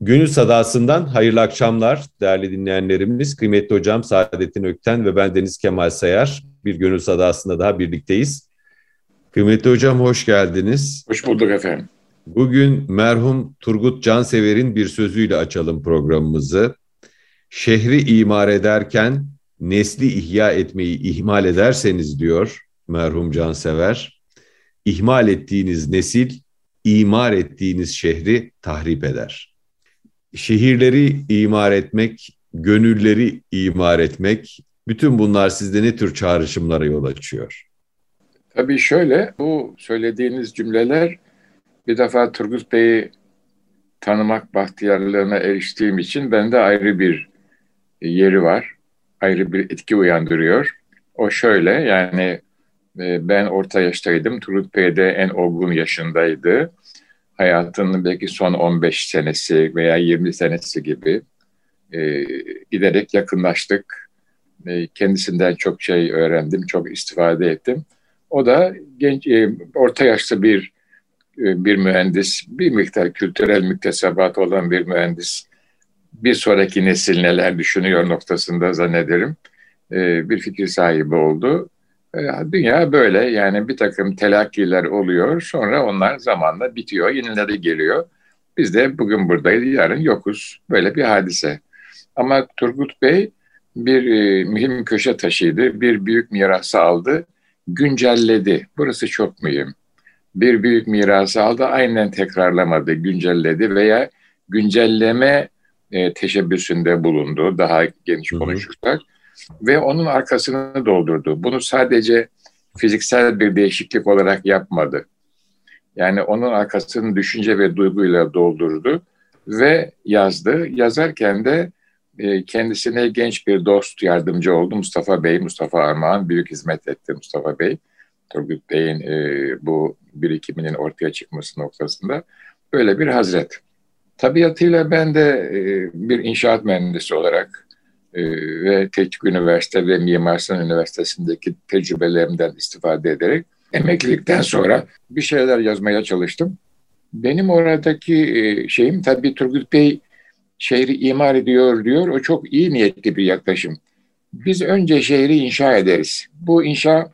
Gönül Sadası'ndan hayırlı akşamlar değerli dinleyenlerimiz. Kıymetli hocam Saadettin Ökten ve ben Deniz Kemal Sayar. Bir Gönül Sadası'nda daha birlikteyiz. Kıymetli hocam hoş geldiniz. Hoş bulduk efendim. Bugün merhum Turgut Cansever'in bir sözüyle açalım programımızı. Şehri imar ederken nesli ihya etmeyi ihmal ederseniz diyor merhum Cansever, ihmal ettiğiniz nesil imar ettiğiniz şehri tahrip eder şehirleri imar etmek, gönülleri imar etmek, bütün bunlar sizde ne tür çağrışımlara yol açıyor? Tabii şöyle, bu söylediğiniz cümleler bir defa Turgut Bey'i tanımak bahtiyarlığına eriştiğim için bende ayrı bir yeri var. Ayrı bir etki uyandırıyor. O şöyle yani e, ben orta yaştaydım. Turgut Bey de en olgun yaşındaydı hayatının belki son 15 senesi veya 20 senesi gibi e, giderek yakınlaştık. E, kendisinden çok şey öğrendim, çok istifade ettim. O da genç, e, orta yaşlı bir e, bir mühendis, bir miktar kültürel müktesebat olan bir mühendis. Bir sonraki nesil neler düşünüyor noktasında zannederim e, bir fikir sahibi oldu. E, dünya böyle yani bir takım telakkiler oluyor sonra onlar zamanla bitiyor yenileri geliyor. Biz de bugün buradayız yarın yokuz böyle bir hadise. Ama Turgut Bey bir e, mühim köşe taşıydı bir büyük mirası aldı güncelledi burası çok mühim. Bir büyük mirası aldı aynen tekrarlamadı güncelledi veya güncelleme e, teşebbüsünde bulundu daha geniş konuşursak. Hı hı ve onun arkasını doldurdu. Bunu sadece fiziksel bir değişiklik olarak yapmadı. Yani onun arkasını düşünce ve duyguyla doldurdu ve yazdı. Yazarken de e, kendisine genç bir dost yardımcı oldu. Mustafa Bey, Mustafa Armağan büyük hizmet etti Mustafa Bey. Turgut Bey'in e, bu birikiminin ortaya çıkması noktasında böyle bir hazret. Tabiatıyla ben de e, bir inşaat mühendisi olarak ve Teknik Üniversite ve Mimar Sinan Üniversitesi'ndeki tecrübelerimden istifade ederek emeklilikten sonra bir şeyler yazmaya çalıştım. Benim oradaki e, şeyim tabii Turgut Bey şehri imar ediyor diyor. O çok iyi niyetli bir yaklaşım. Biz önce şehri inşa ederiz. Bu inşa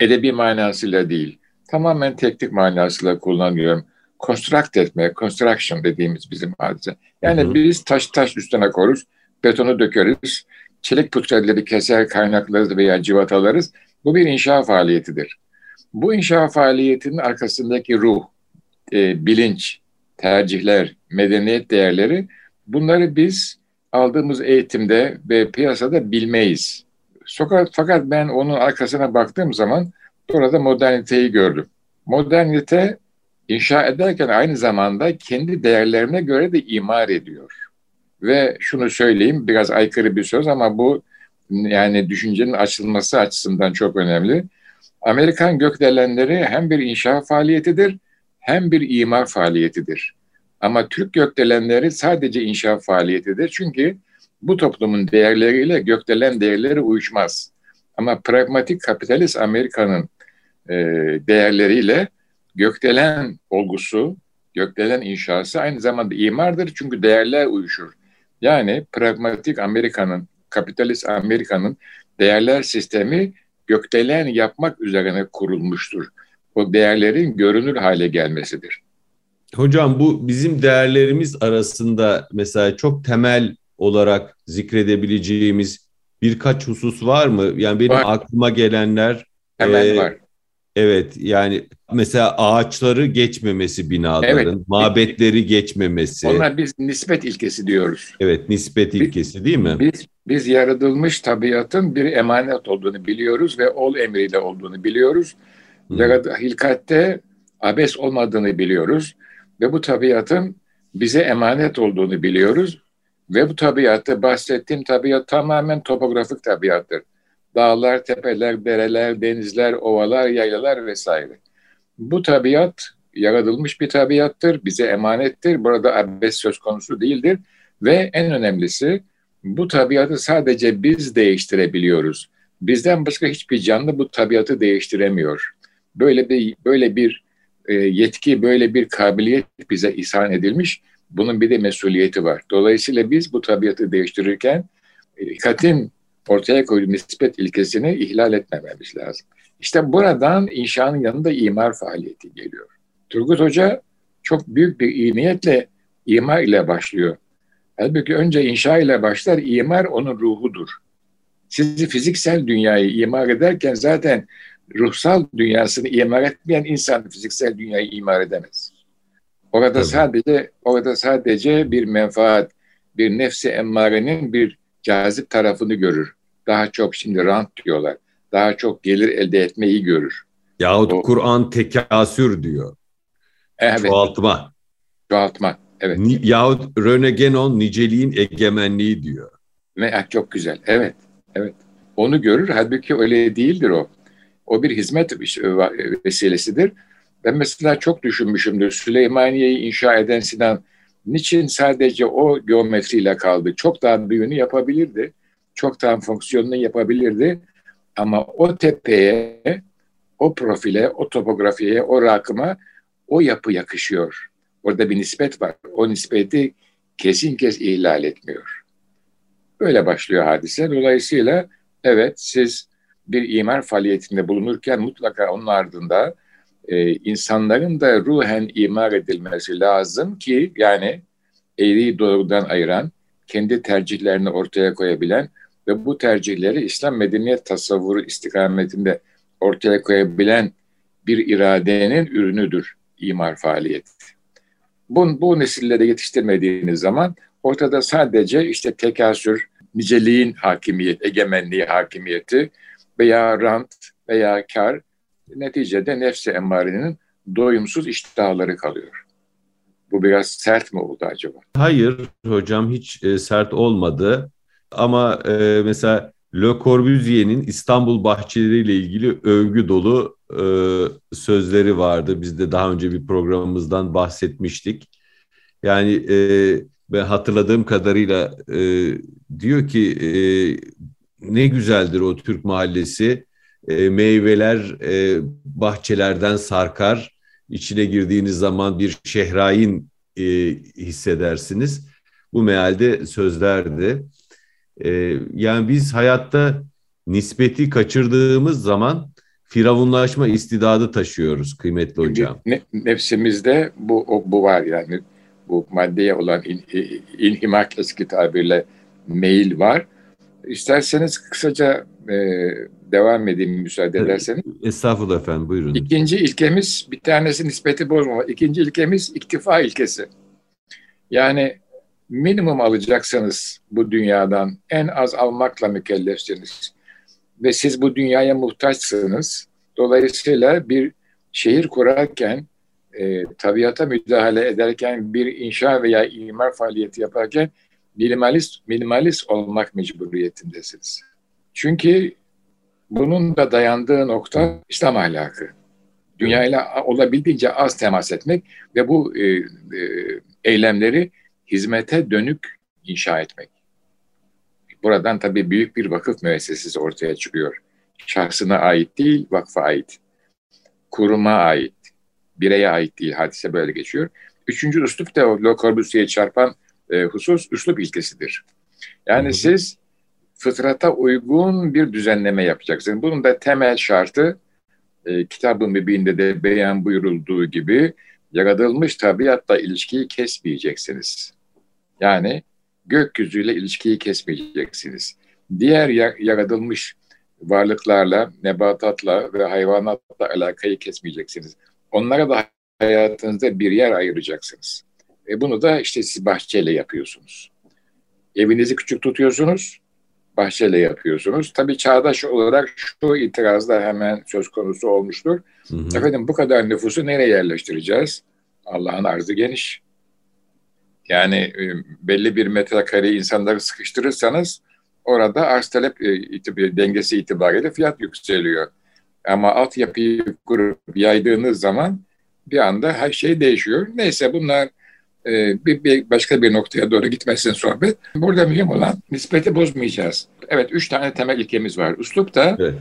edebi manasıyla değil, tamamen teknik manasıyla kullanıyorum. Construct etme, construction dediğimiz bizim hadise. Yani hı hı. biz taş taş üstüne koruz betonu dökeriz, çelik putreleri keser, kaynaklarız veya civatalarız. Bu bir inşa faaliyetidir. Bu inşa faaliyetinin arkasındaki ruh, e, bilinç, tercihler, medeniyet değerleri bunları biz aldığımız eğitimde ve piyasada bilmeyiz. Fakat, fakat ben onun arkasına baktığım zaman orada moderniteyi gördüm. Modernite inşa ederken aynı zamanda kendi değerlerine göre de imar ediyor. Ve şunu söyleyeyim biraz aykırı bir söz ama bu yani düşüncenin açılması açısından çok önemli. Amerikan gökdelenleri hem bir inşa faaliyetidir hem bir imar faaliyetidir. Ama Türk gökdelenleri sadece inşa faaliyetidir. Çünkü bu toplumun değerleriyle gökdelen değerleri uyuşmaz. Ama pragmatik kapitalist Amerika'nın e, değerleriyle gökdelen olgusu, gökdelen inşası aynı zamanda imardır. Çünkü değerler uyuşur. Yani pragmatik Amerika'nın, kapitalist Amerika'nın değerler sistemi gökdelen yapmak üzerine kurulmuştur. O değerlerin görünür hale gelmesidir. Hocam bu bizim değerlerimiz arasında mesela çok temel olarak zikredebileceğimiz birkaç husus var mı? Yani benim var. aklıma gelenler Hemen e, var. Evet yani mesela ağaçları geçmemesi binaların, evet. mabetleri geçmemesi. Onlar biz nispet ilkesi diyoruz. Evet nispet ilkesi değil mi? Biz, biz yaratılmış tabiatın bir emanet olduğunu biliyoruz ve ol emriyle olduğunu biliyoruz. Hmm. Hilkatte abes olmadığını biliyoruz ve bu tabiatın bize emanet olduğunu biliyoruz ve bu tabiatta bahsettiğim tabiat tamamen topografik tabiattır dağlar, tepeler, dereler, denizler, ovalar, yaylalar vesaire. Bu tabiat yaratılmış bir tabiattır, bize emanettir. Burada abes söz konusu değildir ve en önemlisi bu tabiatı sadece biz değiştirebiliyoruz. Bizden başka hiçbir canlı bu tabiatı değiştiremiyor. Böyle bir böyle bir e, yetki, böyle bir kabiliyet bize ihsan edilmiş Bunun bir de mesuliyeti var. Dolayısıyla biz bu tabiatı değiştirirken dikkatin ortaya koyduğu nispet ilkesini ihlal etmememiz lazım. İşte buradan inşanın yanında imar faaliyeti geliyor. Turgut Hoca çok büyük bir iyi niyetle imar ile başlıyor. Halbuki önce inşa ile başlar, imar onun ruhudur. Sizi fiziksel dünyayı imar ederken zaten ruhsal dünyasını imar etmeyen insan fiziksel dünyayı imar edemez. Orada sadece orada sadece bir menfaat, bir nefsi emmarenin bir cazip tarafını görür. Daha çok şimdi rant diyorlar. Daha çok gelir elde etmeyi görür. Yahut Kur'an tekasür diyor. Evet. Çoğaltma. Çoğaltma. Evet. Ni, yahut Rene Genon niceliğin egemenliği diyor. Ne, ah, çok güzel. Evet. Evet. Onu görür. Halbuki öyle değildir o. O bir hizmet vesilesidir. Ben mesela çok düşünmüşümdür. Süleymaniye'yi inşa eden Sinan niçin sadece o geometriyle kaldı? Çok daha büyüğünü yapabilirdi. Çok daha fonksiyonunu yapabilirdi. Ama o tepeye, o profile, o topografiye, o rakıma o yapı yakışıyor. Orada bir nispet var. O nispeti kesin kes ihlal etmiyor. Böyle başlıyor hadise. Dolayısıyla evet siz bir imar faaliyetinde bulunurken mutlaka onun ardında e, insanların da ruhen imar edilmesi lazım ki yani eğriyi doğrudan ayıran, kendi tercihlerini ortaya koyabilen ve bu tercihleri İslam medeniyet tasavvuru istikametinde ortaya koyabilen bir iradenin ürünüdür imar faaliyeti. Bu, bu nesillere yetiştirmediğiniz zaman ortada sadece işte tekasür, niceliğin hakimiyet, egemenliği hakimiyeti veya rant veya kar neticede nefsi emmarenin doyumsuz iştahları kalıyor. Bu biraz sert mi oldu acaba? Hayır hocam hiç e, sert olmadı. Ama e, mesela Le Corbusier'in İstanbul bahçeleri ile ilgili övgü dolu e, sözleri vardı. Biz de daha önce bir programımızdan bahsetmiştik. Yani e, ben hatırladığım kadarıyla e, diyor ki e, ne güzeldir o Türk mahallesi. E, meyveler e, bahçelerden sarkar. İçine girdiğiniz zaman bir şehrain e, hissedersiniz. Bu mealde sözlerdi. E, yani biz hayatta nispeti kaçırdığımız zaman firavunlaşma istidadı taşıyoruz kıymetli hocam. Ne, nefsimizde bu bu var yani bu maddeye olan in, inhimak eski tabirle meyil var. İsterseniz kısaca e, devam edeyim müsaade ederseniz. Estağfurullah efendim buyurun. İkinci ilkemiz bir tanesi nispeti bozmama. İkinci ilkemiz iktifa ilkesi. Yani minimum alacaksanız bu dünyadan en az almakla mükellefsiniz. Ve siz bu dünyaya muhtaçsınız. Dolayısıyla bir şehir kurarken, e, tabiata müdahale ederken, bir inşa veya imar faaliyeti yaparken minimalist minimalist olmak mecburiyetindesiniz. Çünkü bunun da dayandığı nokta İslam ahlakı. Dünyayla olabildiğince az temas etmek ve bu e, e, eylemleri hizmete dönük inşa etmek. Buradan tabii büyük bir vakıf müessesesi ortaya çıkıyor. Şahsına ait değil, vakfa ait. Kuruma ait, bireye ait değil. Hadise böyle geçiyor. Üçüncü üslup da Le Corbusier'e çarpan e, husus üslup ilkesidir. Yani hı hı. siz fıtrata uygun bir düzenleme yapacaksınız. Bunun da temel şartı e, kitabın mübinde de beyan buyurulduğu gibi yaratılmış tabiatla ilişkiyi kesmeyeceksiniz. Yani gökyüzüyle ilişkiyi kesmeyeceksiniz. Diğer yaratılmış varlıklarla, nebatatla ve hayvanatla alakayı kesmeyeceksiniz. Onlara da hayatınızda bir yer ayıracaksınız. E bunu da işte siz bahçeyle yapıyorsunuz. Evinizi küçük tutuyorsunuz, bahçeyle yapıyorsunuz. Tabii çağdaş olarak şu itiraz da hemen söz konusu olmuştur. Hı hı. Efendim bu kadar nüfusu nereye yerleştireceğiz? Allah'ın arzı geniş. Yani e, belli bir metrekare insanları sıkıştırırsanız orada arz talep e, dengesi itibariyle fiyat yükseliyor. Ama altyapıyı kurup yaydığınız zaman bir anda her şey değişiyor. Neyse bunlar e, bir, bir başka bir noktaya doğru gitmesin sohbet. Burada mühim olan nispeti bozmayacağız. Evet üç tane temel ilkemiz var. Üslup da evet.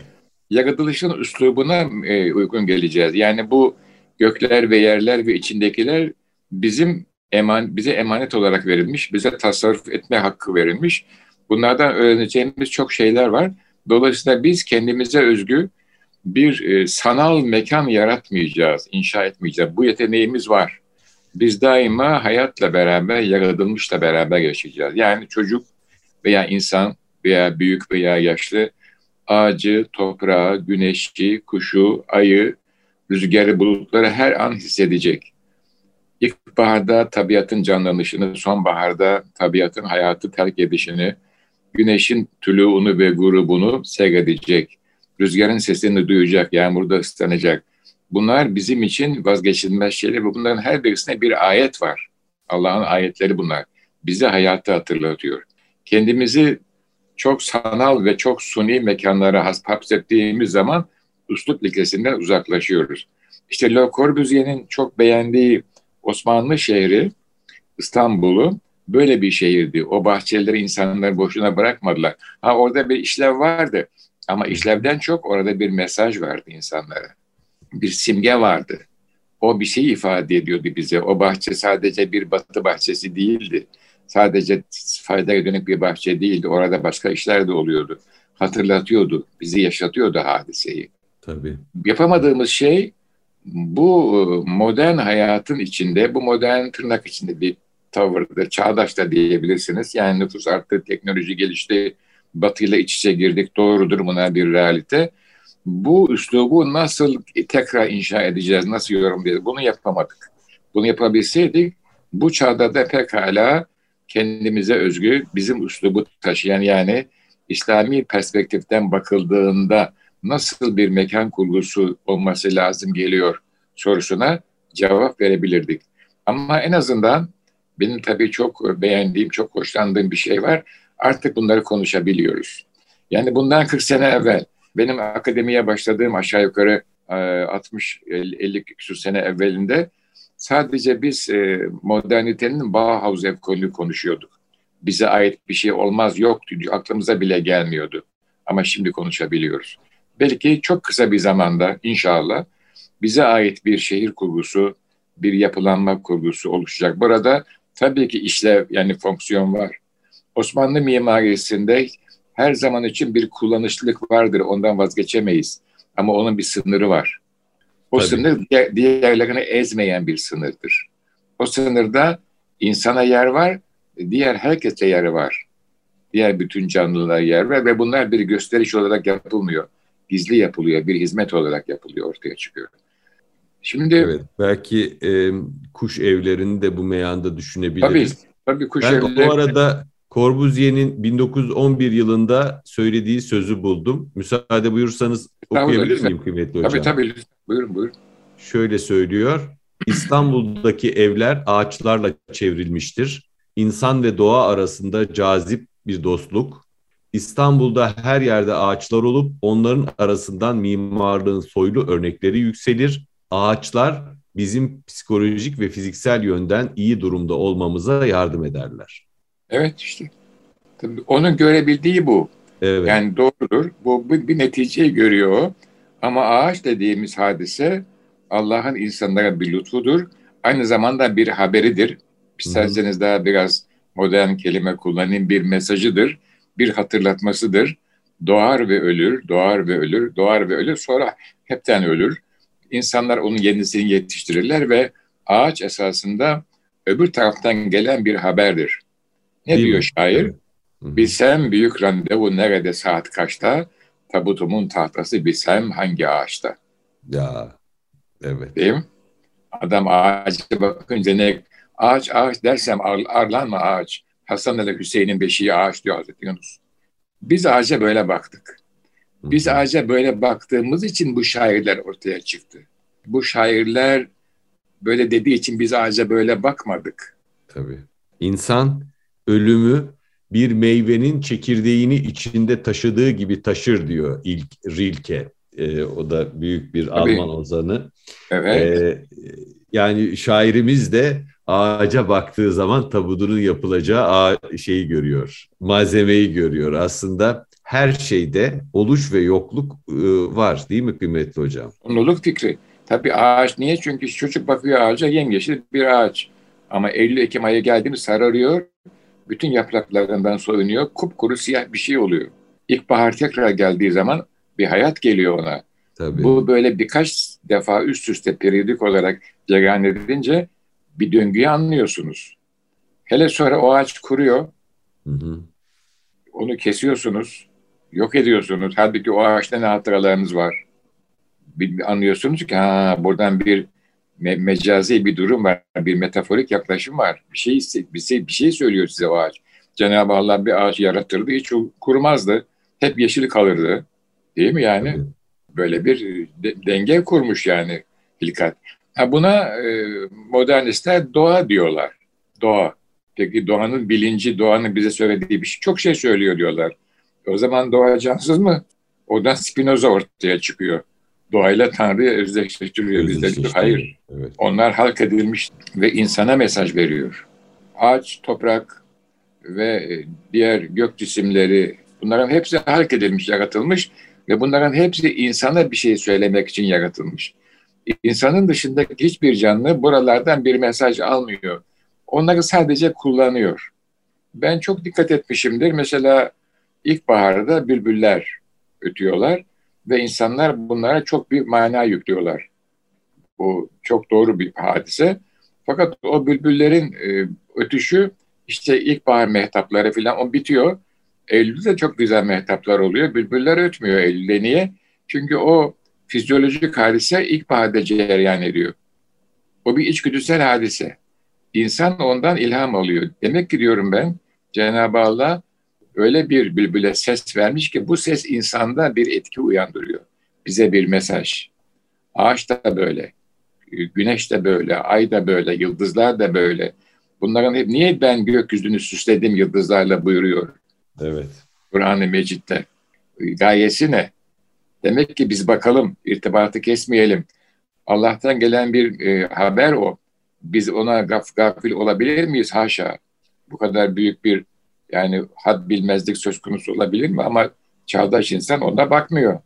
yaratılışın üslubuna e, uygun geleceğiz. Yani bu gökler ve yerler ve içindekiler bizim eman, bize emanet olarak verilmiş, bize tasarruf etme hakkı verilmiş. Bunlardan öğreneceğimiz çok şeyler var. Dolayısıyla biz kendimize özgü bir e, sanal mekan yaratmayacağız, inşa etmeyeceğiz. Bu yeteneğimiz var. Biz daima hayatla beraber, yaratılmışla beraber yaşayacağız. Yani çocuk veya insan veya büyük veya yaşlı ağacı, toprağı, güneşi, kuşu, ayı, rüzgarı, bulutları her an hissedecek. İlkbaharda tabiatın canlanışını, sonbaharda tabiatın hayatı terk edişini, güneşin tülüğünü ve grubunu seyredecek. Rüzgarın sesini duyacak, yağmurda ıslanacak. Bunlar bizim için vazgeçilmez şeyler ve bunların her birisine bir ayet var. Allah'ın ayetleri bunlar. Bize hayatı hatırlatıyor. Kendimizi çok sanal ve çok suni mekanlara hapsettiğimiz zaman üslup ilkesinden uzaklaşıyoruz. İşte Le Corbusier'in çok beğendiği Osmanlı şehri İstanbul'u böyle bir şehirdi. O bahçeleri insanlar boşuna bırakmadılar. Ha orada bir işlev vardı ama işlevden çok orada bir mesaj vardı insanlara. Bir simge vardı. O bir şey ifade ediyordu bize. O bahçe sadece bir batı bahçesi değildi. Sadece faydaya dönük bir bahçe değildi. Orada başka işler de oluyordu. Hatırlatıyordu, bizi yaşatıyordu hadiseyi. Tabii. Yapamadığımız şey bu e, modern hayatın içinde, bu modern tırnak içinde bir tavırdır. Çağdaş da diyebilirsiniz. Yani nüfus arttı, teknoloji gelişti, batıyla iç içe girdik. Doğrudur buna bir realite. Bu üslubu nasıl tekrar inşa edeceğiz, nasıl yorumlayacağız? Bunu yapamadık. Bunu yapabilseydik bu çağda da pekala kendimize özgü bizim üslubu taşıyan yani İslami perspektiften bakıldığında nasıl bir mekan kurgusu olması lazım geliyor sorusuna cevap verebilirdik. Ama en azından benim tabii çok beğendiğim, çok hoşlandığım bir şey var. Artık bunları konuşabiliyoruz. Yani bundan 40 sene evvel benim akademiye başladığım aşağı yukarı 60-50 küsur sene evvelinde sadece biz e, modernitenin Bauhaus ekolünü konuşuyorduk. Bize ait bir şey olmaz yoktu, aklımıza bile gelmiyordu. Ama şimdi konuşabiliyoruz. Belki çok kısa bir zamanda inşallah bize ait bir şehir kurgusu, bir yapılanma kurgusu oluşacak. Burada tabii ki işlev yani fonksiyon var. Osmanlı mimarisinde her zaman için bir kullanışlılık vardır. Ondan vazgeçemeyiz. Ama onun bir sınırı var. O Tabii. sınır diğerlerini ezmeyen bir sınırdır. O sınırda insana yer var, diğer herkese yer var. Diğer bütün canlılara yer var ve bunlar bir gösteriş olarak yapılmıyor. Gizli yapılıyor, bir hizmet olarak yapılıyor, ortaya çıkıyor. Şimdi evet, belki e, kuş evlerini de bu meyanda düşünebiliriz. Tabii, tabii kuş ben evleri. bu arada Corbusier'in 1911 yılında söylediği sözü buldum. Müsaade buyursanız okuyabilir miyim kıymetli hocam? Tabii tabii. Buyurun buyurun. Şöyle söylüyor. İstanbul'daki evler ağaçlarla çevrilmiştir. İnsan ve doğa arasında cazip bir dostluk. İstanbul'da her yerde ağaçlar olup onların arasından mimarlığın soylu örnekleri yükselir. Ağaçlar bizim psikolojik ve fiziksel yönden iyi durumda olmamıza yardım ederler. Evet işte. Tabii onun görebildiği bu. Evet. Yani doğrudur. Bu bir, neticeyi görüyor. Ama ağaç dediğimiz hadise Allah'ın insanlara bir lütfudur. Aynı zamanda bir haberidir. İsterseniz daha biraz modern kelime kullanayım. Bir mesajıdır, bir hatırlatmasıdır. Doğar ve ölür, doğar ve ölür, doğar ve ölür. Sonra hepten ölür. İnsanlar onun yenisini yetiştirirler ve ağaç esasında öbür taraftan gelen bir haberdir. Ne Değil diyor mi? şair? Evet. Bilsem büyük randevu nerede saat kaçta? Tabutumun tahtası bilsem hangi ağaçta? Ya evet. Değil mi? Adam ağaca bakınca ne? Ağaç ağaç dersem ar, arlanma ağaç. Hasan ile Hüseyin'in beşiği ağaç diyor Hazreti Yunus. Biz ağaca böyle baktık. Biz ağaca böyle baktığımız için bu şairler ortaya çıktı. Bu şairler böyle dediği için biz ağaca böyle bakmadık. Tabii. İnsan ölümü bir meyvenin çekirdeğini içinde taşıdığı gibi taşır diyor ilk Rilke. E, o da büyük bir Tabii. Alman ozanı. Evet. E, yani şairimiz de ağaca baktığı zaman tabudunun yapılacağı ağ şeyi görüyor. Malzemeyi görüyor. Aslında her şeyde oluş ve yokluk e, var değil mi kıymetli hocam? Onluluk fikri. Tabii ağaç niye? Çünkü çocuk bakıyor ağaca yemyeşil bir ağaç. Ama Eylül-Ekim ayı geldiğinde sararıyor. Bütün yapraklarından soyunuyor. Kupkuru siyah bir şey oluyor. İlkbahar tekrar geldiği zaman bir hayat geliyor ona. Tabii. Bu böyle birkaç defa üst üste periyodik olarak cereyan edince bir döngüyü anlıyorsunuz. Hele sonra o ağaç kuruyor. Hı hı. Onu kesiyorsunuz. Yok ediyorsunuz. Halbuki o ağaçta ne hatıralarınız var. Bir, anlıyorsunuz ki ha buradan bir me mecazi bir durum var. Bir metaforik yaklaşım var. Bir şey, bir şey, bir şey söylüyor size o ağaç. Cenab-ı Allah bir ağaç yaratırdı. Hiç kurmazdı. Hep yeşil kalırdı. Değil mi yani? Hı. Böyle bir de, denge kurmuş yani hilkat. Ha buna e, modernistler doğa diyorlar. Doğa. Peki doğanın bilinci, doğanın bize söylediği bir şey, çok şey söylüyor diyorlar. O zaman doğa cansız mı? Oradan Spinoza ortaya çıkıyor. Doğayla Tanrı'yı özdeşleştiriyor bizleri. Hayır. Evet. Onlar halk edilmiş ve insana mesaj veriyor. Ağaç, toprak ve diğer gök cisimleri bunların hepsi halk edilmiş, yaratılmış ve bunların hepsi insana bir şey söylemek için yaratılmış. İnsanın dışındaki hiçbir canlı buralardan bir mesaj almıyor. Onları sadece kullanıyor. Ben çok dikkat etmişimdir. Mesela ilkbaharda bülbüller ötüyorlar ve insanlar bunlara çok büyük mana yüklüyorlar. Bu çok doğru bir hadise. Fakat o bülbüllerin e, ötüşü işte ilkbahar mehtapları falan o bitiyor. Eylül'de de çok güzel mehtaplar oluyor. Bülbüller ötmüyor Eylül'de. Niye? Çünkü o fizyolojik hadise ilkbaharda cereyan ediyor. O bir içgüdüsel hadise. İnsan ondan ilham alıyor. Demek ki diyorum ben Cenab-ı Allah öyle bir bülbüle ses vermiş ki bu ses insanda bir etki uyandırıyor. Bize bir mesaj. Ağaç da böyle, güneş de böyle, ay da böyle, yıldızlar da böyle. Bunların hep niye ben gökyüzünü süsledim yıldızlarla buyuruyor. Evet. Kur'an-ı Mecit'te. Gayesi ne? Demek ki biz bakalım, irtibatı kesmeyelim. Allah'tan gelen bir e, haber o. Biz ona gaf, gafil olabilir miyiz? Haşa. Bu kadar büyük bir yani had bilmezlik söz konusu olabilir mi? Ama çağdaş insan ona bakmıyor.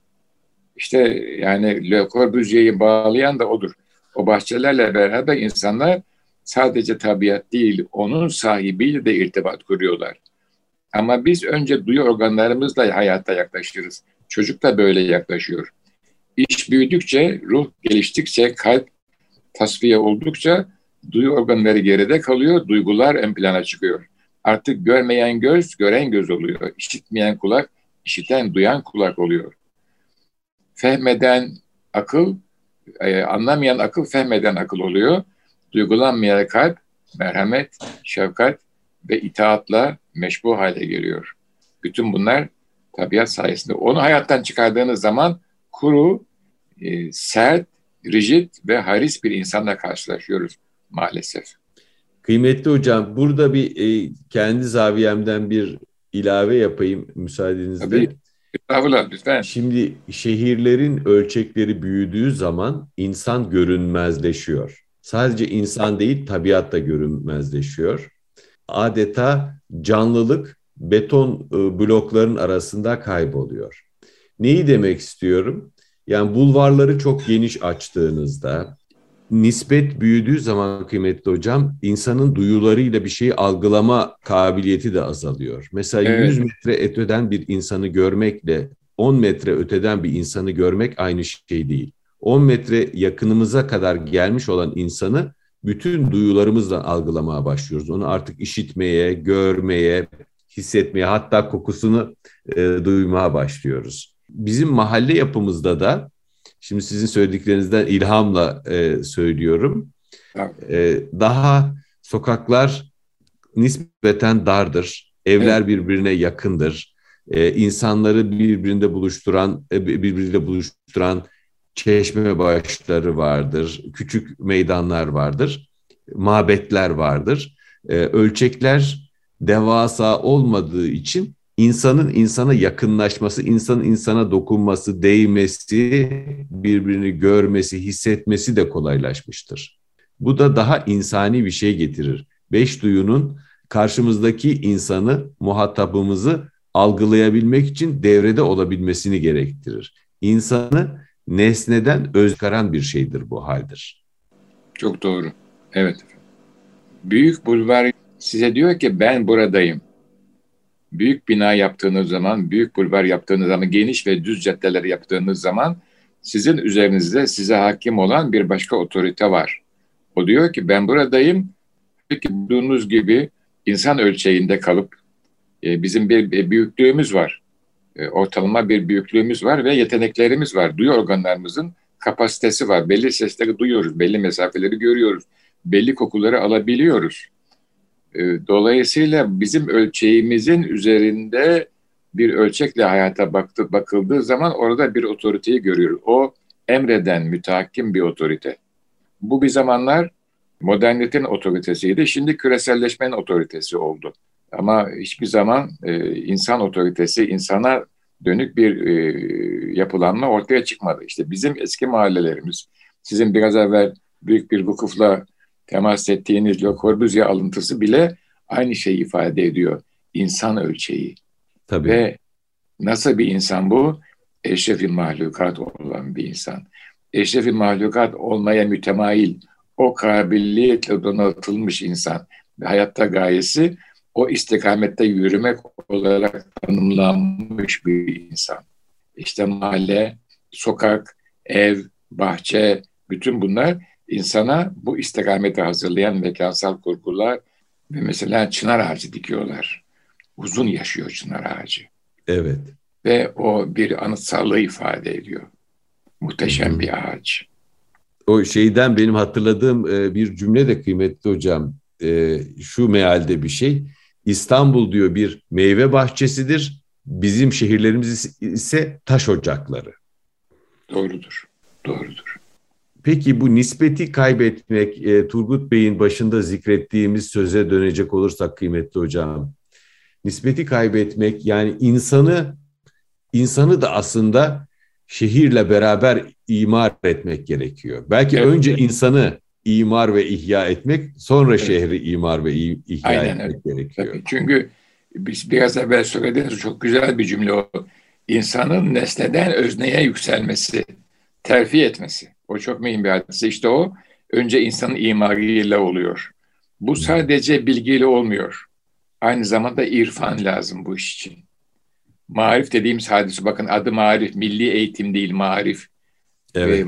İşte yani Le Corbusier'i bağlayan da odur. O bahçelerle beraber insanlar sadece tabiat değil, onun sahibiyle de irtibat kuruyorlar. Ama biz önce duyu organlarımızla hayata yaklaşırız. Çocuk da böyle yaklaşıyor. İş büyüdükçe, ruh geliştikçe, kalp tasfiye oldukça duyu organları geride kalıyor, duygular ön plana çıkıyor. Artık görmeyen göz, gören göz oluyor. İşitmeyen kulak, işiten, duyan kulak oluyor. Fehmeden akıl, e, anlamayan akıl fehmeden akıl oluyor. Duygulanmayan kalp, merhamet, şefkat ve itaatla meşbu hale geliyor. Bütün bunlar tabiat sayesinde. Onu hayattan çıkardığınız zaman kuru, e, sert, rigid ve haris bir insanla karşılaşıyoruz maalesef. Kıymetli hocam burada bir e, kendi zaviyemden bir ilave yapayım müsaadenizle. Tabii. Estağfurullah lütfen. Şimdi şehirlerin ölçekleri büyüdüğü zaman insan görünmezleşiyor. Sadece insan değil tabiat da görünmezleşiyor. Adeta canlılık beton e, blokların arasında kayboluyor. Neyi demek istiyorum? Yani bulvarları çok geniş açtığınızda, nispet büyüdüğü zaman kıymetli hocam insanın duyularıyla bir şeyi algılama kabiliyeti de azalıyor. Mesela evet. 100 metre öteden bir insanı görmekle 10 metre öteden bir insanı görmek aynı şey değil. 10 metre yakınımıza kadar gelmiş olan insanı bütün duyularımızla algılamaya başlıyoruz. Onu artık işitmeye, görmeye, hissetmeye hatta kokusunu e, duymaya başlıyoruz. Bizim mahalle yapımızda da Şimdi sizin söylediklerinizden ilhamla e, söylüyorum. E, daha sokaklar nispeten dardır. Evler evet. birbirine yakındır. E, insanları birbirinde buluşturan, e, birbiriyle buluşturan çeşme başları vardır. Küçük meydanlar vardır. Mabetler vardır. E, ölçekler devasa olmadığı için insanın insana yakınlaşması, insanın insana dokunması, değmesi, birbirini görmesi, hissetmesi de kolaylaşmıştır. Bu da daha insani bir şey getirir. Beş duyunun karşımızdaki insanı, muhatabımızı algılayabilmek için devrede olabilmesini gerektirir. İnsanı nesneden özkaran bir şeydir bu haldir. Çok doğru. Evet. Büyük bulvar size diyor ki ben buradayım. Büyük bina yaptığınız zaman, büyük bulvar yaptığınız zaman, geniş ve düz caddeler yaptığınız zaman sizin üzerinizde size hakim olan bir başka otorite var. O diyor ki ben buradayım. Peki bulduğunuz gibi insan ölçeğinde kalıp e, bizim bir, bir büyüklüğümüz var. E, ortalama bir büyüklüğümüz var ve yeteneklerimiz var. Duyu organlarımızın kapasitesi var. Belli sesleri duyuyoruz, belli mesafeleri görüyoruz, belli kokuları alabiliyoruz. E, dolayısıyla bizim ölçeğimizin üzerinde bir ölçekle hayata baktı, bakıldığı zaman orada bir otoriteyi görüyoruz. O emreden, mütehakim bir otorite. Bu bir zamanlar modernitenin otoritesiydi. Şimdi küreselleşmenin otoritesi oldu. Ama hiçbir zaman e, insan otoritesi, insana dönük bir e, yapılanma ortaya çıkmadı. İşte bizim eski mahallelerimiz, sizin biraz evvel büyük bir vukufla temas ettiğiniz Le Corbusier alıntısı bile aynı şeyi ifade ediyor. İnsan ölçeği. Tabii. Ve nasıl bir insan bu? Eşrefi mahlukat olan bir insan. Eşrefi mahlukat olmaya mütemail, o kabiliyetle donatılmış insan. Ve hayatta gayesi o istikamette yürümek olarak tanımlanmış bir insan. İşte mahalle, sokak, ev, bahçe, bütün bunlar insana bu istikameti hazırlayan mekansal kurgular ve mesela çınar ağacı dikiyorlar. Uzun yaşıyor çınar ağacı. Evet. Ve o bir anıtsallığı ifade ediyor. Muhteşem Hı-hı. bir ağaç. O şeyden benim hatırladığım e, bir cümle de kıymetli hocam. E, şu mealde bir şey. İstanbul diyor bir meyve bahçesidir. Bizim şehirlerimiz ise taş ocakları. Doğrudur. Doğrudur. Peki bu nispeti kaybetmek e, Turgut Bey'in başında zikrettiğimiz söze dönecek olursak kıymetli hocam. Nispeti kaybetmek yani insanı insanı da aslında şehirle beraber imar etmek gerekiyor. Belki evet. önce insanı imar ve ihya etmek, sonra evet. şehri imar ve ihya Aynen etmek öyle. gerekiyor. Tabii. Çünkü biz biraz evvel söylediğiniz çok güzel bir cümle o. İnsanın nesneden özneye yükselmesi, terfi etmesi. O çok mühim bir hadise. İşte o önce insanın imarıyla oluyor. Bu sadece bilgiyle olmuyor. Aynı zamanda irfan lazım bu iş için. Marif dediğimiz hadise bakın adı marif, milli eğitim değil marif. Evet. E,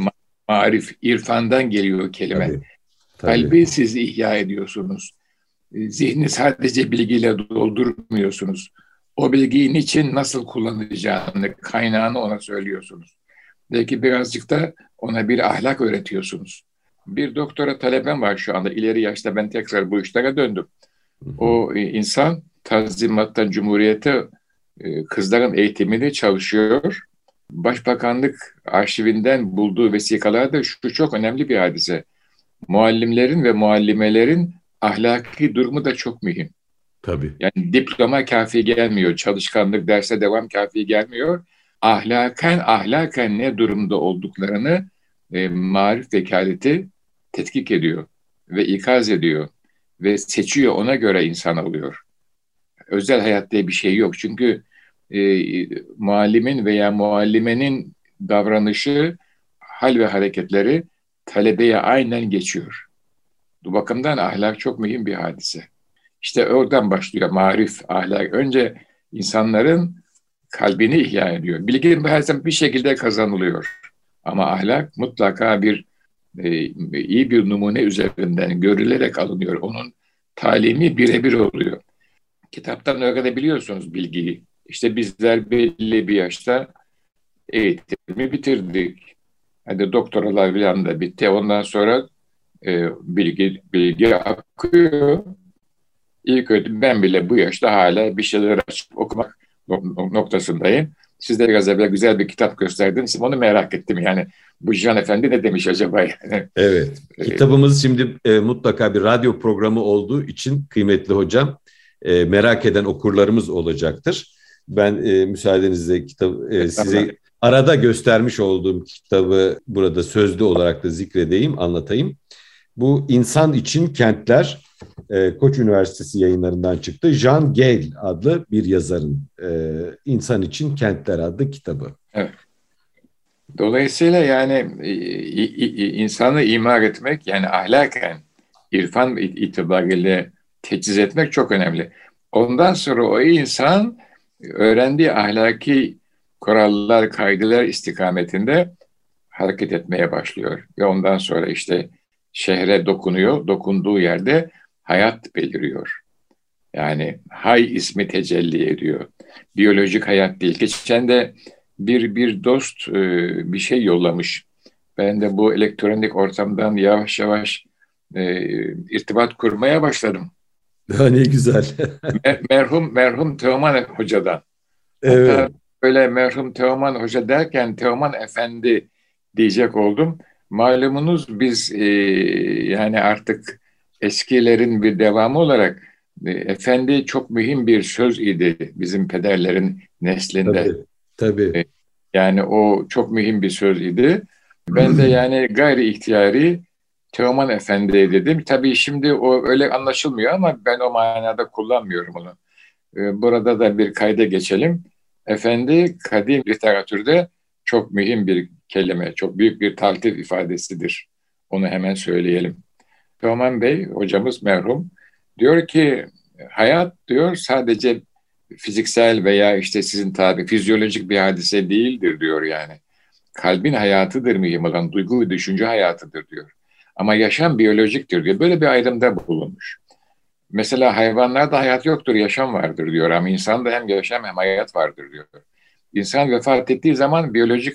marif, irfandan geliyor kelime. Tabii, tabii. Kalbi siz ihya ediyorsunuz. E, zihni sadece bilgiyle doldurmuyorsunuz. O bilgiyi niçin nasıl kullanacağını, kaynağını ona söylüyorsunuz. Belki birazcık da ona bir ahlak öğretiyorsunuz. Bir doktora talebem var şu anda. ileri yaşta ben tekrar bu işlere döndüm. O e, insan Tanzimat'tan Cumhuriyet'e e, kızların eğitimini çalışıyor. Başbakanlık arşivinden bulduğu vesikalarda şu çok önemli bir hadise. Muallimlerin ve muallimelerin ahlaki durumu da çok mühim. Tabii. Yani diploma kafi gelmiyor, çalışkanlık, derse devam kafi gelmiyor. Ahlaken ahlaken ne durumda olduklarını e, marif vekaleti tetkik ediyor ve ikaz ediyor ve seçiyor ona göre insan oluyor. Özel hayat diye bir şey yok çünkü e, muallimin veya muallimenin davranışı, hal ve hareketleri talebeye aynen geçiyor. Bu bakımdan ahlak çok mühim bir hadise. İşte oradan başlıyor marif, ahlak. Önce insanların kalbini ihya ediyor. Bilgi zaman bir şekilde kazanılıyor. Ama ahlak mutlaka bir e, iyi bir numune üzerinden görülerek alınıyor. Onun talimi birebir oluyor. Kitaptan öğrenebiliyorsunuz bilgiyi. İşte bizler belli bir yaşta eğitimi bitirdik. Hadi doktoralar falan da bitti. Ondan sonra e, bilgi bilgi akıyor. İlk öğretim ben bile bu yaşta hala bir şeyler açıp okumak noktasındayım. Siz de biraz evvel güzel bir kitap gösterdiniz. Onu merak ettim yani. Bu Can Efendi ne demiş acaba? Yani? Evet. E, Kitabımız şimdi e, mutlaka bir radyo programı olduğu için kıymetli hocam e, merak eden okurlarımız olacaktır. Ben e, müsaadenizle kitap e, size arada göstermiş olduğum kitabı burada sözlü olarak da zikredeyim, anlatayım. Bu insan için kentler e, Koç Üniversitesi yayınlarından çıktı. Jean Gale adlı bir yazarın e, İnsan için Kentler adlı kitabı. Evet. Dolayısıyla yani insanı imar etmek yani ahlaken irfan itibariyle teçhiz etmek çok önemli. Ondan sonra o insan öğrendiği ahlaki kurallar, kaydeler istikametinde hareket etmeye başlıyor. Ve ondan sonra işte şehre dokunuyor, dokunduğu yerde hayat beliriyor. Yani hay ismi tecelli ediyor. Biyolojik hayat değil. Geçen de bir bir dost e, bir şey yollamış. Ben de bu elektronik ortamdan yavaş yavaş e, irtibat kurmaya başladım. Ha, ne güzel. Mer merhum merhum Teoman Hoca'dan. Evet. Hatta böyle merhum Teoman Hoca derken Teoman Efendi diyecek oldum. Malumunuz biz e, yani artık eskilerin bir devamı olarak e, efendi çok mühim bir söz idi bizim pederlerin neslinde. Tabii. tabii. E, yani o çok mühim bir söz idi. Ben de yani gayri ihtiyari Teoman Efendi dedim. Tabii şimdi o öyle anlaşılmıyor ama ben o manada kullanmıyorum onu. E, burada da bir kayda geçelim. Efendi kadim literatürde çok mühim bir kelime, çok büyük bir taltif ifadesidir. Onu hemen söyleyelim. Teoman Bey hocamız merhum diyor ki hayat diyor sadece fiziksel veya işte sizin tabi fizyolojik bir hadise değildir diyor yani. Kalbin hayatıdır mühim olan, duygu ve düşünce hayatıdır diyor. Ama yaşam biyolojiktir diyor. Böyle bir ayrımda bulunmuş. Mesela hayvanlarda hayat yoktur, yaşam vardır diyor. Ama insanda hem yaşam hem hayat vardır diyor. İnsan vefat ettiği zaman biyolojik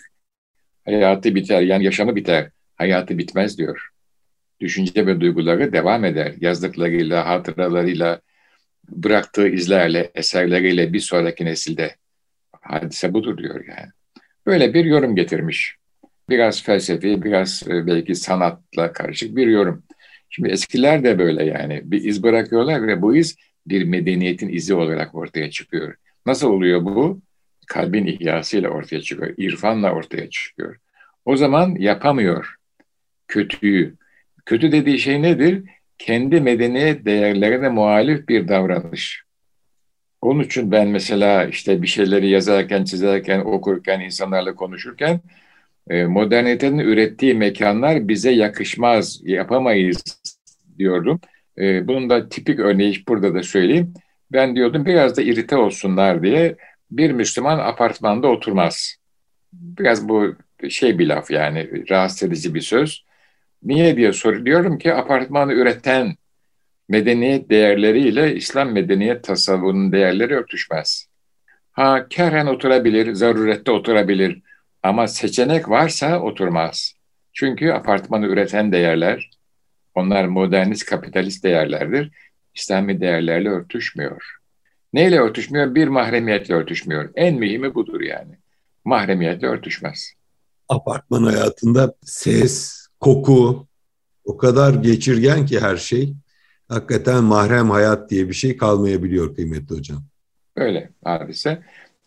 hayatı biter, yani yaşamı biter. Hayatı bitmez diyor. Düşünce ve duyguları devam eder. Yazdıklarıyla, hatıralarıyla, bıraktığı izlerle, eserleriyle bir sonraki nesilde. Hadise budur diyor yani. Böyle bir yorum getirmiş. Biraz felsefi, biraz e, belki sanatla karışık bir yorum. Şimdi eskiler de böyle yani bir iz bırakıyorlar ve bu iz bir medeniyetin izi olarak ortaya çıkıyor. Nasıl oluyor bu? Kalbin ihyasıyla ortaya çıkıyor, irfanla ortaya çıkıyor. O zaman yapamıyor kötüyü. Kötü dediği şey nedir? Kendi medeniyet değerlerine muhalif bir davranış. Onun için ben mesela işte bir şeyleri yazarken, çizerken, okurken, insanlarla konuşurken e, modernitenin ürettiği mekanlar bize yakışmaz, yapamayız diyordum. E, bunun da tipik örneği burada da söyleyeyim. Ben diyordum biraz da irite olsunlar diye bir Müslüman apartmanda oturmaz. Biraz bu şey bir laf yani rahatsız edici bir söz. Niye diye soruyorum ki apartmanı üreten medeniyet değerleriyle İslam medeniyet tasavvurunun değerleri örtüşmez. Ha keren oturabilir, zarurette oturabilir ama seçenek varsa oturmaz. Çünkü apartmanı üreten değerler, onlar modernist kapitalist değerlerdir. İslami değerlerle örtüşmüyor. Neyle örtüşmüyor? Bir mahremiyetle örtüşmüyor. En mühimi budur yani. Mahremiyetle örtüşmez. Apartman hayatında ses, koku o kadar geçirgen ki her şey. Hakikaten mahrem hayat diye bir şey kalmayabiliyor kıymetli hocam. Öyle hadise.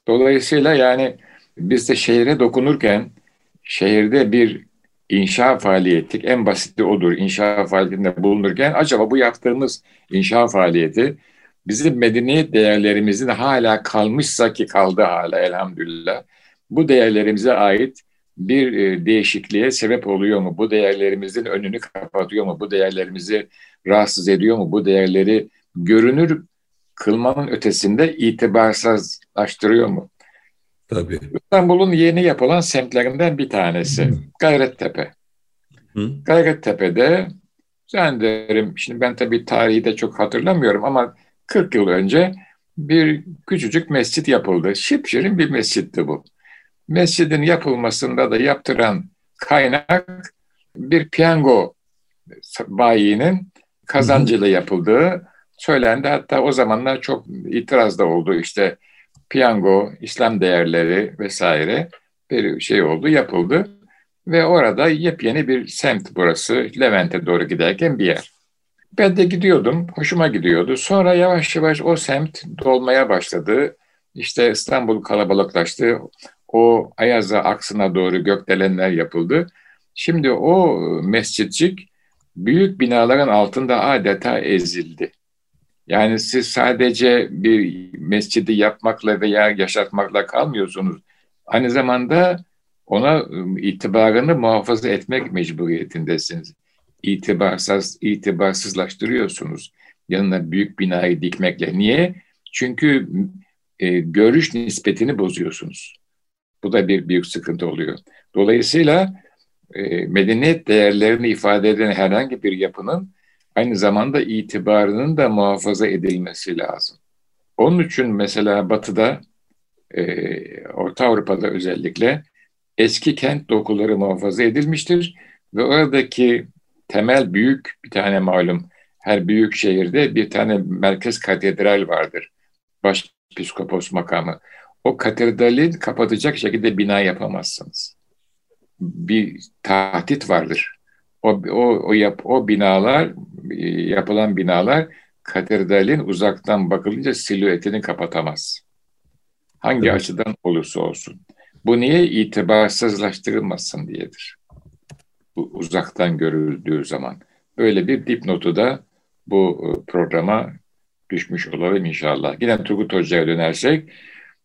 Dolayısıyla yani biz de şehre dokunurken şehirde bir inşa faaliyeti en basiti odur. İnşa faaliyetinde bulunurken acaba bu yaptığımız inşa faaliyeti bizim medeniyet değerlerimizin hala kalmışsa ki kaldı hala elhamdülillah. Bu değerlerimize ait bir e, değişikliğe sebep oluyor mu? Bu değerlerimizin önünü kapatıyor mu? Bu değerlerimizi rahatsız ediyor mu? Bu değerleri görünür kılmanın ötesinde itibarsızlaştırıyor mu? Tabii. İstanbul'un yeni yapılan semtlerinden bir tanesi Hı. Gayrettepe. Hı. Gayrettepe'de zannederim, şimdi ben tabii tarihi de çok hatırlamıyorum ama 40 yıl önce bir küçücük mescit yapıldı. Şipşirin bir mescitti bu mescidin yapılmasında da yaptıran kaynak bir piyango bayinin kazancıyla yapıldığı söylendi. Hatta o zamanlar çok itiraz da oldu. İşte piyango, İslam değerleri vesaire bir şey oldu, yapıldı. Ve orada yepyeni bir semt burası. Levent'e doğru giderken bir yer. Ben de gidiyordum, hoşuma gidiyordu. Sonra yavaş yavaş o semt dolmaya başladı. İşte İstanbul kalabalıklaştı o Ayaza aksına doğru gökdelenler yapıldı. Şimdi o mescitcik büyük binaların altında adeta ezildi. Yani siz sadece bir mescidi yapmakla veya yaşatmakla kalmıyorsunuz. Aynı zamanda ona ıı, itibarını muhafaza etmek mecburiyetindesiniz. itibarsız, itibarsızlaştırıyorsunuz. Yanına büyük binayı dikmekle. Niye? Çünkü e, görüş nispetini bozuyorsunuz. Bu da bir büyük sıkıntı oluyor. Dolayısıyla e, medeniyet değerlerini ifade eden herhangi bir yapının aynı zamanda itibarının da muhafaza edilmesi lazım. Onun için mesela Batı'da, e, Orta Avrupa'da özellikle eski kent dokuları muhafaza edilmiştir ve oradaki temel büyük bir tane malum her büyük şehirde bir tane merkez katedral vardır. Başpiskopos makamı. O katedrali kapatacak şekilde bina yapamazsınız. Bir tahdit vardır. O, o, o, yap, o binalar, yapılan binalar katedralin uzaktan bakılınca silüetini kapatamaz. Hangi evet. açıdan olursa olsun. Bu niye itibarsızlaştırılmasın diyedir. Bu uzaktan görüldüğü zaman. Böyle bir dipnotu da bu e, programa düşmüş olalım inşallah. Yine Turgut Hoca'ya dönersek,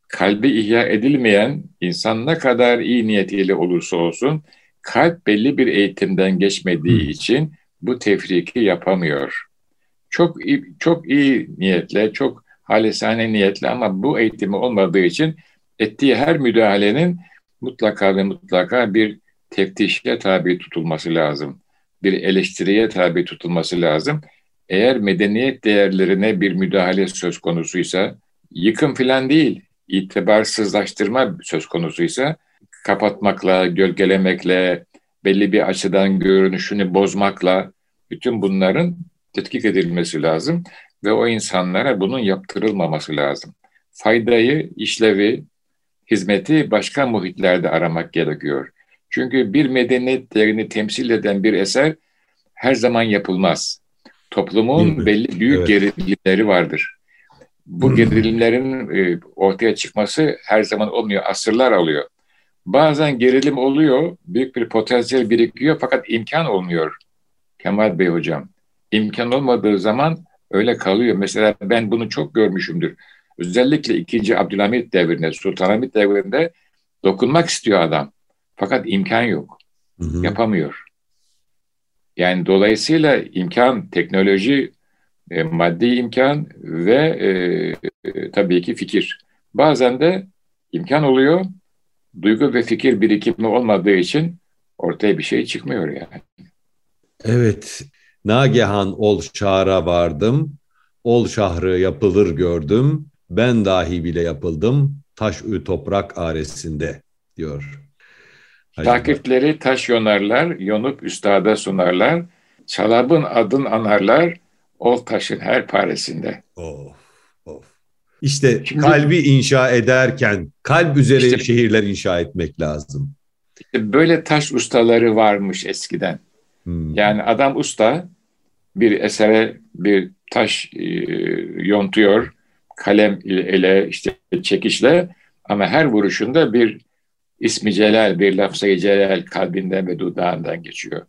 kalbi ihya edilmeyen insan ne kadar iyi niyetiyle olursa olsun, kalp belli bir eğitimden geçmediği için bu tefriki yapamıyor. Çok iyi, çok iyi niyetle, çok halisane niyetle ama bu eğitimi olmadığı için ettiği her müdahalenin mutlaka ve mutlaka bir teftişe tabi tutulması lazım. Bir eleştiriye tabi tutulması lazım. Eğer medeniyet değerlerine bir müdahale söz konusuysa, yıkım filan değil, itibarsızlaştırma söz konusuysa, kapatmakla, gölgelemekle, belli bir açıdan görünüşünü bozmakla, bütün bunların tetkik edilmesi lazım ve o insanlara bunun yaptırılmaması lazım. Faydayı, işlevi, hizmeti başka muhitlerde aramak gerekiyor. Çünkü bir medeniyet değerini temsil eden bir eser her zaman yapılmaz. Toplumun belli büyük evet. gerilimleri vardır. Bu hmm. gerilimlerin e, ortaya çıkması her zaman olmuyor, asırlar alıyor. Bazen gerilim oluyor, büyük bir potansiyel birikiyor fakat imkan olmuyor. Kemal Bey hocam, imkan olmadığı zaman öyle kalıyor. Mesela ben bunu çok görmüşümdür. Özellikle 2. Abdülhamit devrinde, Sultanahmet devrinde dokunmak istiyor adam. Fakat imkan yok. Hı hı. Yapamıyor. Yani dolayısıyla imkan, teknoloji, e, maddi imkan ve e, e, tabii ki fikir. Bazen de imkan oluyor, duygu ve fikir birikimi olmadığı için ortaya bir şey çıkmıyor yani. Evet, Nagehan ol şahra vardım, ol şahrı yapılır gördüm, ben dahi bile yapıldım taş ü toprak aresinde diyor. Takipleri taş yonarlar, yonup üstada sunarlar, çalabın adın anarlar, ol taşın her paresinde. Of, of. İşte Şimdi, kalbi inşa ederken kalp üzere işte, şehirler inşa etmek lazım. İşte böyle taş ustaları varmış eskiden. Hmm. Yani adam usta bir esere bir taş e, yontuyor, kalem ile işte çekişle ama her vuruşunda bir ismi celal, bir lafzayı celal kalbinden ve dudağından geçiyor.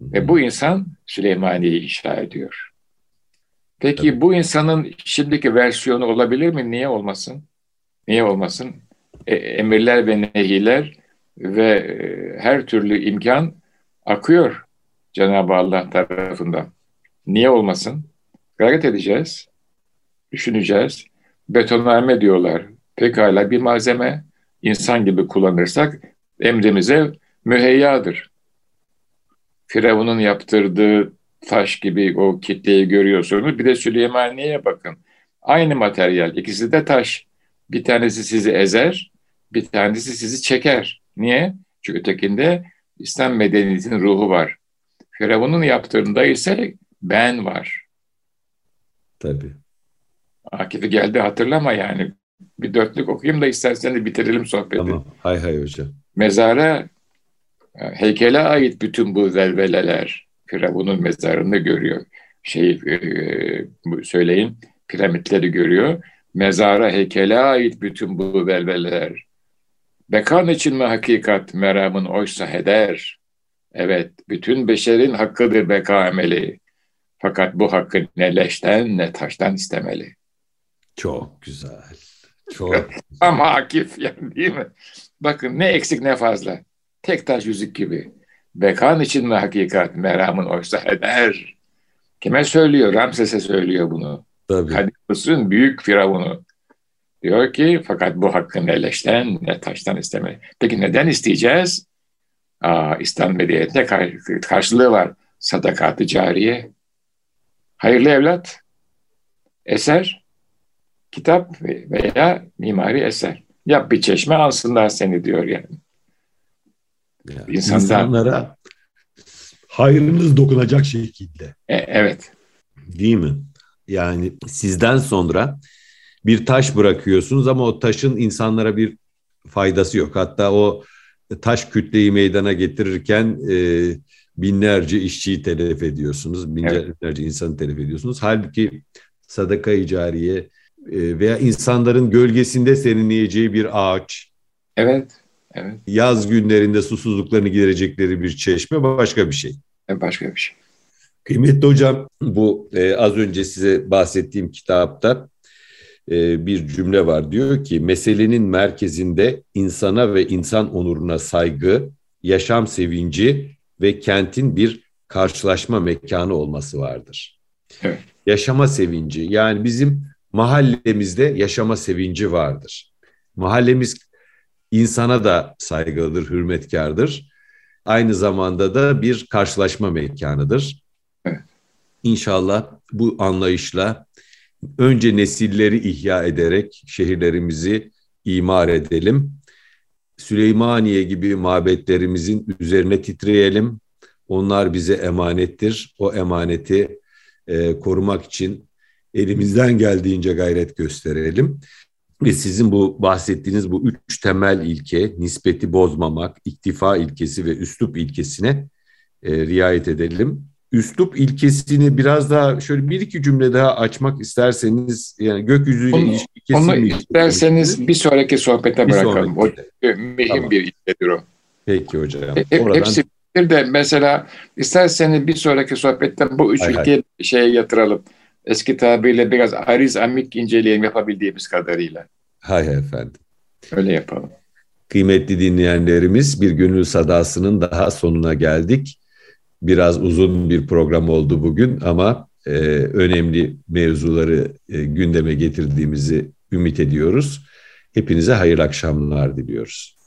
Ve bu insan Süleymaniye'yi inşa ediyor. Peki evet. bu insanın şimdiki versiyonu olabilir mi? Niye olmasın? Niye olmasın? E, emirler ve nehiler ve e, her türlü imkan akıyor Cenab-ı Allah tarafından. Niye olmasın? Gayret edeceğiz düşüneceğiz. Betonarme diyorlar. Pekala bir malzeme insan gibi kullanırsak emrimize müheyyadır. Firavun'un yaptırdığı taş gibi o kitleyi görüyorsunuz. Bir de Süleymaniye'ye bakın. Aynı materyal. İkisi de taş. Bir tanesi sizi ezer, bir tanesi sizi çeker. Niye? Çünkü ötekinde İslam medeniyetinin ruhu var. Firavun'un yaptığında ise ben var. Tabii. Akif'i geldi hatırlama yani. Bir dörtlük okuyayım da istersen de bitirelim sohbeti. Tamam. Hay hay hocam. Mezara heykele ait bütün bu velveleler Firavun'un mezarını görüyor. Şey e, söyleyin piramitleri görüyor. Mezara heykele ait bütün bu velveleler. Bekan için mi hakikat meramın oysa heder? Evet, bütün beşerin hakkıdır beka emeli. Fakat bu hakkı ne leşten ne taştan istemeli. Çok güzel. Çok Ama Akif yani değil mi? Bakın ne eksik ne fazla. Tek taş yüzük gibi. Bekan için mi hakikat meramın oysa eder? Kime söylüyor? Ramses'e söylüyor bunu. Tabii. Kadir büyük firavunu. Diyor ki fakat bu hakkı ne leşten ne taştan isteme. Peki neden isteyeceğiz? Aa, İslam medeniyetine karşılığı var. Sadakat-ı cariye. Hayırlı evlat. Eser. Kitap veya mimari eser. Yap bir çeşme alsınlar seni diyor yani. Yani İnsanlara hayrınız dokunacak şekilde. E, evet. Değil mi? Yani sizden sonra bir taş bırakıyorsunuz ama o taşın insanlara bir faydası yok. Hatta o taş kütleyi meydana getirirken e, binlerce işçiyi telef ediyorsunuz. Binlerce evet. insanı telef ediyorsunuz. Halbuki sadaka-i cariye e, veya insanların gölgesinde serinleyeceği bir ağaç. Evet. Evet. Yaz günlerinde susuzluklarını giderecekleri bir çeşme başka bir şey. Evet, başka bir şey. Kıymetli hocam bu e, az önce size bahsettiğim kitapta e, bir cümle var. Diyor ki meselenin merkezinde insana ve insan onuruna saygı, yaşam sevinci ve kentin bir karşılaşma mekanı olması vardır. Evet. Yaşama sevinci yani bizim mahallemizde yaşama sevinci vardır. Mahallemiz insana da saygılıdır, hürmetkardır. Aynı zamanda da bir karşılaşma mekanıdır. Evet. İnşallah bu anlayışla önce nesilleri ihya ederek şehirlerimizi imar edelim. Süleymaniye gibi mabetlerimizin üzerine titreyelim. Onlar bize emanettir. O emaneti e, korumak için elimizden geldiğince gayret gösterelim. Ve sizin bu bahsettiğiniz bu üç temel ilke, nispeti bozmamak, iktifa ilkesi ve üslup ilkesine e, riayet edelim üslup ilkesini biraz daha şöyle bir iki cümle daha açmak isterseniz yani gökyüzüyle onu, ilişki Onu isterseniz bir sonraki sohbete bir bırakalım. Sonraki. O mühim tamam. bir ilkedir o. Peki hocam. He, Oradan... Hepsi bir de mesela isterseniz bir sonraki sohbette bu üç hay ilkeyi hay. şeye yatıralım. Eski tabirle biraz ariz amik inceleyelim yapabildiğimiz kadarıyla. Hay efendim. Öyle yapalım. Kıymetli dinleyenlerimiz bir gönül sadasının daha sonuna geldik. Biraz uzun bir program oldu bugün ama e, önemli mevzuları e, gündeme getirdiğimizi ümit ediyoruz. Hepinize hayırlı akşamlar diliyoruz.